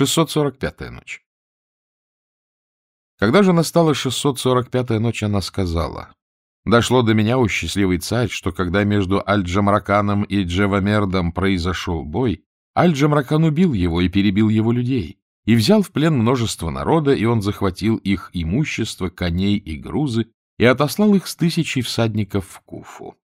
645-я ночь. Когда же настала 645-я ночь, она сказала, «Дошло до меня, у счастливый царь, что когда между Аль-Джамраканом и Джевамердом произошел бой, Аль-Джамракан убил его и перебил его людей, и взял в плен множество народа, и он захватил их имущество, коней и грузы, и отослал их с тысячей всадников в Куфу.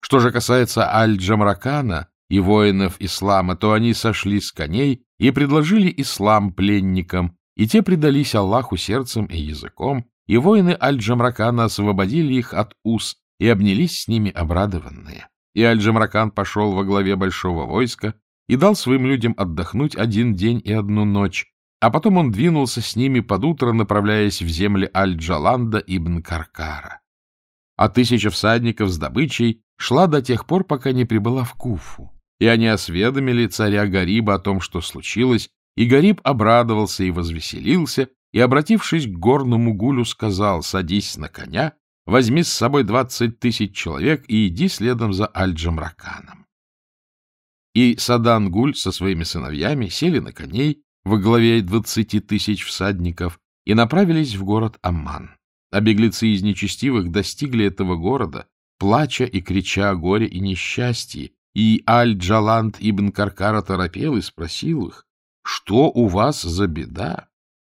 Что же касается Аль-Джамракана и воинов ислама, то они сошли с коней и предложили ислам пленникам, и те предались Аллаху сердцем и языком, и воины Аль-Джамракана освободили их от уз и обнялись с ними обрадованные. И Аль-Джамракан пошел во главе большого войска и дал своим людям отдохнуть один день и одну ночь, а потом он двинулся с ними под утро, направляясь в земли Аль-Джаланда ибн Каркара. А тысяча всадников с добычей шла до тех пор, пока не прибыла в Куфу. И они осведомили царя Гариба о том, что случилось, и Гариб обрадовался и возвеселился, и, обратившись к горному гулю, сказал, «Садись на коня, возьми с собой двадцать тысяч человек и иди следом за Аль-Джамраканом». И Садан Гуль со своими сыновьями сели на коней во главе двадцати тысяч всадников и направились в город Амман. А беглецы из нечестивых достигли этого города, плача и крича о горе и несчастье, и Аль-Джаланд ибн Каркара торопел и спросил их, что у вас за беда?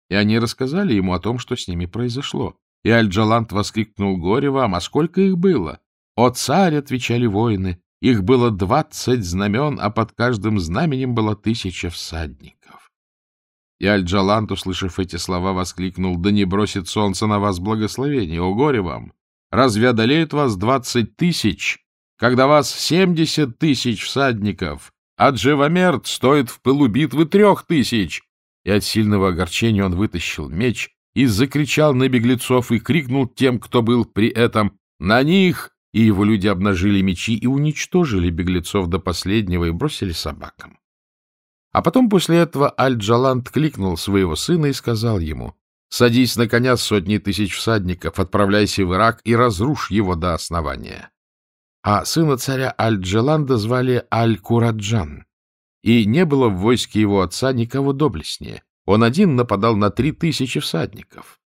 И они рассказали ему о том, что с ними произошло. И Аль-Джаланд воскликнул горе вам, а сколько их было? О царь, отвечали воины, их было двадцать знамен, а под каждым знаменем было тысяча всадников. И Аль-Джаланд, услышав эти слова, воскликнул, да не бросит солнце на вас благословение, о горе вам! Разве одолеют вас двадцать тысяч, когда вас семьдесят тысяч всадников, а Джевамерт стоит в пылу битвы трех тысяч. И от сильного огорчения он вытащил меч и закричал на беглецов и крикнул тем, кто был при этом «На них!» И его люди обнажили мечи и уничтожили беглецов до последнего и бросили собакам. А потом после этого Аль-Джаланд кликнул своего сына и сказал ему «Садись на коня с сотней тысяч всадников, отправляйся в Ирак и разрушь его до основания» а сына царя Аль-Джеланда звали Аль-Кураджан. И не было в войске его отца никого доблестнее. Он один нападал на три тысячи всадников.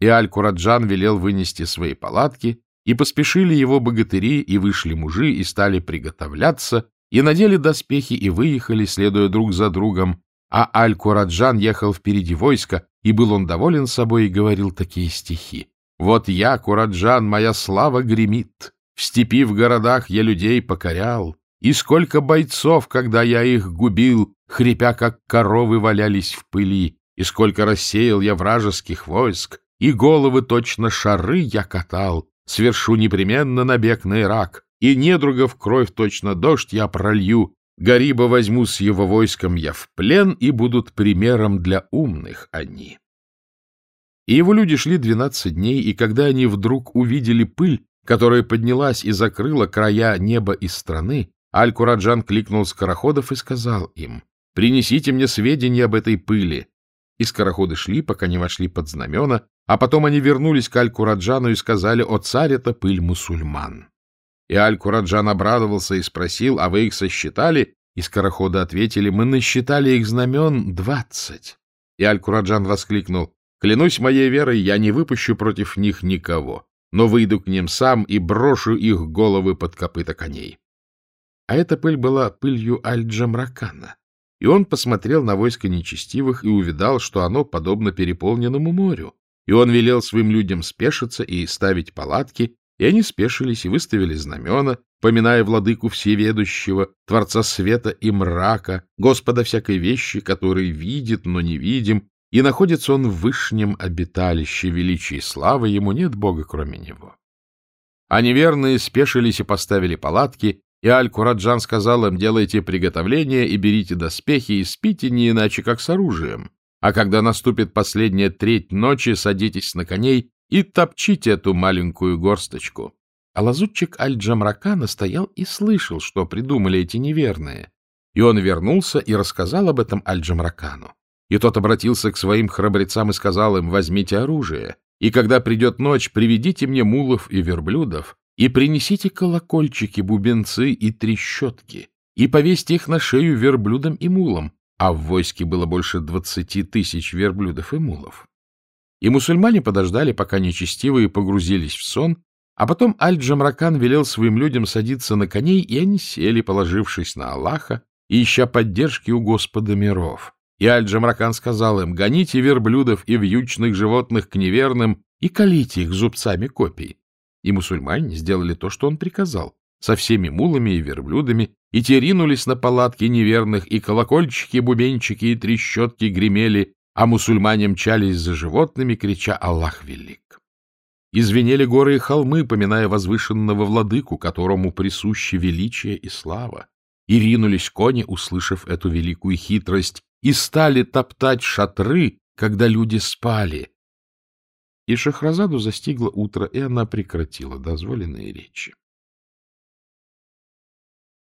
И Аль-Кураджан велел вынести свои палатки, и поспешили его богатыри, и вышли мужи, и стали приготовляться, и надели доспехи, и выехали, следуя друг за другом, а Аль-Кураджан ехал впереди войска, и был он доволен собой и говорил такие стихи. «Вот я, Кураджан, моя слава гремит, в степи в городах я людей покорял, и сколько бойцов, когда я их губил, хрипя, как коровы, валялись в пыли, и сколько рассеял я вражеских войск, и головы точно шары я катал, свершу непременно набег на Ирак, и недругов кровь точно дождь я пролью, Гариба возьму с его войском я в плен, и будут примером для умных они. И его люди шли двенадцать дней, и когда они вдруг увидели пыль, которая поднялась и закрыла края неба и страны, Аль-Кураджан кликнул скороходов и сказал им, «Принесите мне сведения об этой пыли». И скороходы шли, пока не вошли под знамена, а потом они вернулись к Аль-Кураджану и сказали, «О, царь, это пыль мусульман». И Аль-Кураджан обрадовался и спросил, «А вы их сосчитали?» И скороходы ответили, «Мы насчитали их знамен двадцать». И Аль-Кураджан воскликнул, «Клянусь моей верой, я не выпущу против них никого но выйду к ним сам и брошу их головы под копыта коней. А эта пыль была пылью Аль-Джамракана, и он посмотрел на войско нечестивых и увидал, что оно подобно переполненному морю, и он велел своим людям спешиться и ставить палатки, и они спешились и выставили знамена, поминая владыку всеведущего, Творца света и мрака, Господа всякой вещи, который видит, но не видим, и находится он в вышнем обиталище величия и славы, ему нет Бога, кроме него. А неверные спешились и поставили палатки, и Аль-Кураджан сказал им, делайте приготовления и берите доспехи, и спите не иначе, как с оружием. А когда наступит последняя треть ночи, садитесь на коней и топчите эту маленькую горсточку. А лазутчик Аль-Джамракана стоял и слышал, что придумали эти неверные. И он вернулся и рассказал об этом Аль-Джамракану. И тот обратился к своим храбрецам и сказал им, возьмите оружие, и когда придет ночь, приведите мне мулов и верблюдов, и принесите колокольчики, бубенцы и трещотки, и повесьте их на шею верблюдам и мулам, а в войске было больше двадцати тысяч верблюдов и мулов. И мусульмане подождали, пока нечестивые погрузились в сон, а потом Аль-Джамракан велел своим людям садиться на коней, и они сели, положившись на Аллаха ища поддержки у Господа миров. И Аль-Джамракан сказал им, гоните верблюдов и вьючных животных к неверным и колите их зубцами копий. И мусульмане сделали то, что он приказал, со всеми мулами и верблюдами, и те ринулись на палатки неверных, и колокольчики, бубенчики и трещотки гремели, а мусульмане мчались за животными, крича «Аллах велик!». Извинели горы и холмы, поминая возвышенного владыку, которому присущи величие и слава. И ринулись кони, услышав эту великую хитрость, и стали топтать шатры, когда люди спали. И Шахразаду застигло утро, и она прекратила дозволенные речи.